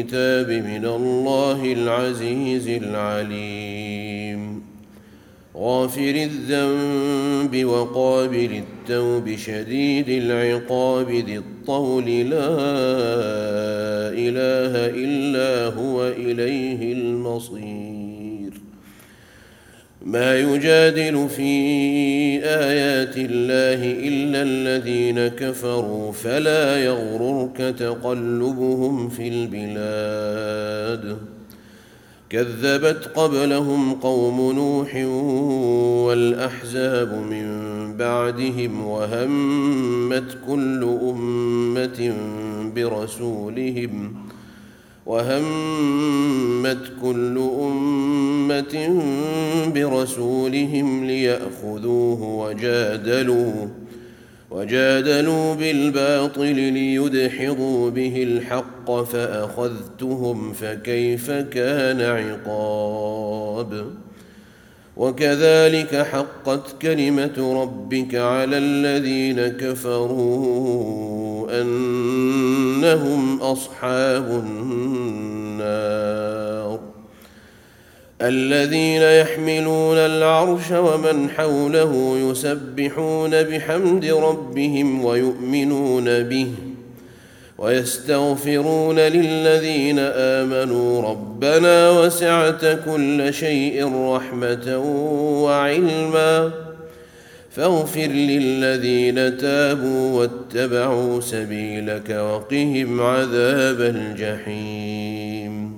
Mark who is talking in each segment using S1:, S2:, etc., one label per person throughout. S1: الكتاب من الله العزيز العليم غافر الذنب وقابل التوب شديد العقاب ذي الطول لا اله الا هو اليه المصير ما يجادل في ايات الله الا الذين كفروا فلا يغررك تقلبهم في البلاد كذبت قبلهم قوم نوح والاحزاب من بعدهم وهمت كل امه برسولهم وهمت كل أمة برسولهم ليأخذوه وجادلوا وجادلوا بالباطل ليدحضوا به الحق فأخذتهم فكيف كان عقاب' وكذلك حقت كلمه ربك على الذين كفروا انهم اصحاب النار الذين يحملون العرش ومن حوله يسبحون بحمد ربهم ويؤمنون به ويستغفرون للذين امنوا ربنا وسعت كل شيء رحمه وعلما فاغفر للذين تابوا واتبعوا سبيلك وقهم عذاب الجحيم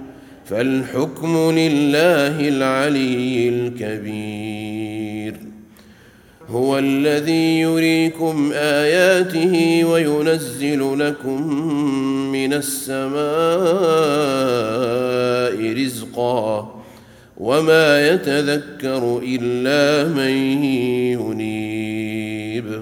S1: فالحكم لله العلي الكبير هو الذي يريكم اياته وينزل لكم من السماء رزقا وما يتذكر الا من ينيب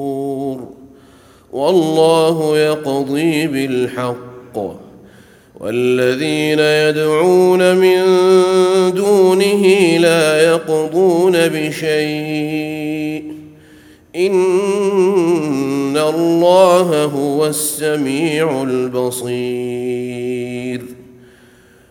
S1: والله يقضي بالحق والذين يدعون من دونه لا يقضون بشيء ان الله هو السميع البصير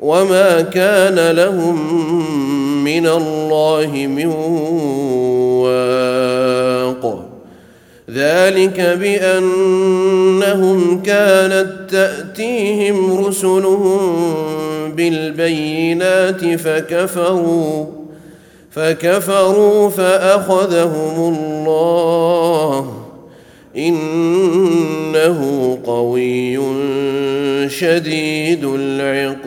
S1: وما كان لهم من الله من واق ذلك بانهم كانت تاتيهم رسلهم بالبينات فكفروا فكفروا فاخذهم الله انه قوي شديد العقاب